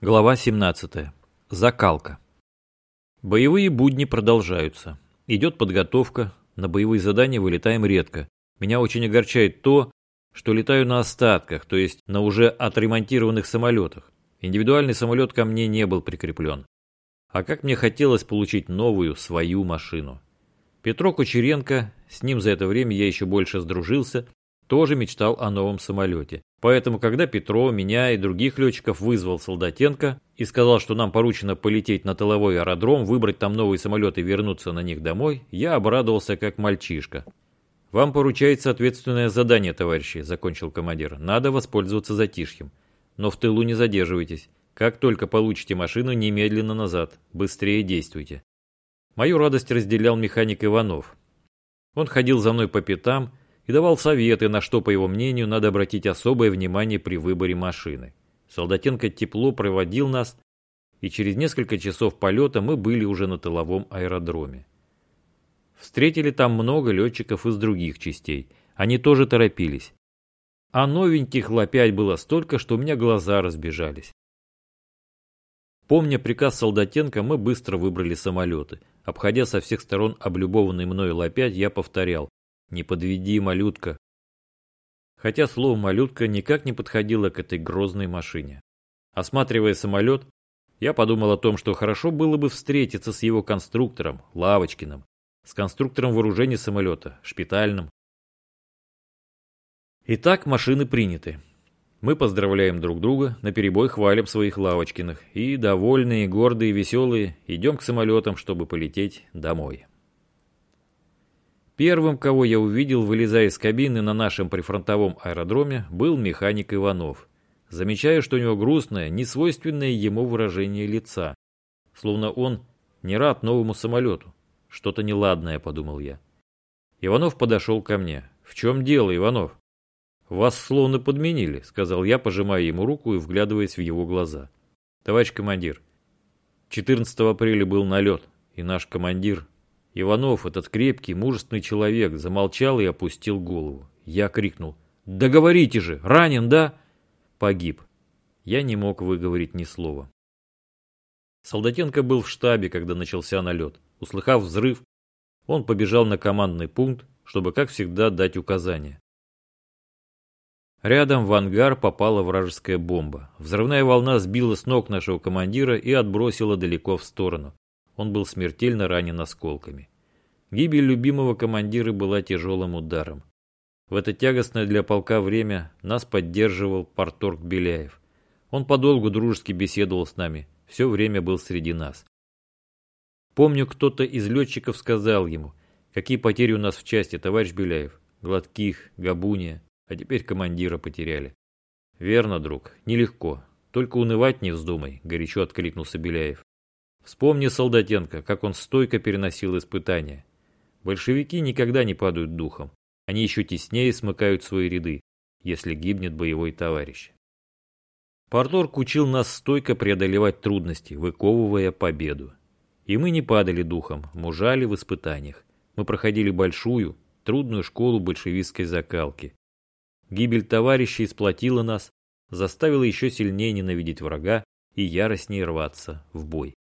Глава 17. Закалка. Боевые будни продолжаются. Идет подготовка, на боевые задания вылетаем редко. Меня очень огорчает то, что летаю на остатках, то есть на уже отремонтированных самолетах. Индивидуальный самолет ко мне не был прикреплен. А как мне хотелось получить новую, свою машину. Петро Кучеренко, с ним за это время я еще больше сдружился, тоже мечтал о новом самолете. Поэтому, когда Петро, меня и других летчиков вызвал Солдатенко и сказал, что нам поручено полететь на тыловой аэродром, выбрать там новые самолеты и вернуться на них домой, я обрадовался как мальчишка. «Вам поручается ответственное задание, товарищи», – закончил командир. «Надо воспользоваться затишьем. Но в тылу не задерживайтесь. Как только получите машину, немедленно назад. Быстрее действуйте». Мою радость разделял механик Иванов. Он ходил за мной по пятам и давал советы, на что, по его мнению, надо обратить особое внимание при выборе машины. Солдатенко тепло проводил нас, и через несколько часов полета мы были уже на тыловом аэродроме. Встретили там много летчиков из других частей. Они тоже торопились. А новеньких лопять было столько, что у меня глаза разбежались. Помня приказ Солдатенко, мы быстро выбрали самолеты. Обходя со всех сторон облюбованный мною лопять, я повторял не подведи, малютка. Хотя слово «малютка» никак не подходило к этой грозной машине. Осматривая самолет, я подумал о том, что хорошо было бы встретиться с его конструктором, Лавочкиным, с конструктором вооружения самолета, Шпитальным. Итак, машины приняты. Мы поздравляем друг друга, наперебой хвалим своих Лавочкиных и, довольные, гордые, веселые, идем к самолетам, чтобы полететь домой. Первым, кого я увидел, вылезая из кабины на нашем прифронтовом аэродроме, был механик Иванов. Замечаю, что у него грустное, несвойственное ему выражение лица. Словно он не рад новому самолету. Что-то неладное, подумал я. Иванов подошел ко мне. «В чем дело, Иванов?» «Вас словно подменили», — сказал я, пожимая ему руку и вглядываясь в его глаза. «Товарищ командир, 14 апреля был налет, и наш командир Иванов, этот крепкий, мужественный человек, замолчал и опустил голову. Я крикнул. «Да же! Ранен, да?» Погиб. Я не мог выговорить ни слова. Солдатенко был в штабе, когда начался налет. Услыхав взрыв, он побежал на командный пункт, чтобы, как всегда, дать указания. Рядом в ангар попала вражеская бомба. Взрывная волна сбила с ног нашего командира и отбросила далеко в сторону. Он был смертельно ранен осколками. Гибель любимого командира была тяжелым ударом. В это тягостное для полка время нас поддерживал порторг Беляев. Он подолгу дружески беседовал с нами, все время был среди нас. Помню, кто-то из летчиков сказал ему, какие потери у нас в части, товарищ Беляев. Гладких, Габуния, а теперь командира потеряли. Верно, друг, нелегко. Только унывать не вздумай, горячо откликнулся Беляев. Вспомни Солдатенко, как он стойко переносил испытания. Большевики никогда не падают духом. Они еще теснее смыкают свои ряды, если гибнет боевой товарищ. Порторг учил нас стойко преодолевать трудности, выковывая победу. И мы не падали духом, мужали в испытаниях. Мы проходили большую, трудную школу большевистской закалки. Гибель товарищей сплотила нас, заставила еще сильнее ненавидеть врага и яростнее рваться в бой.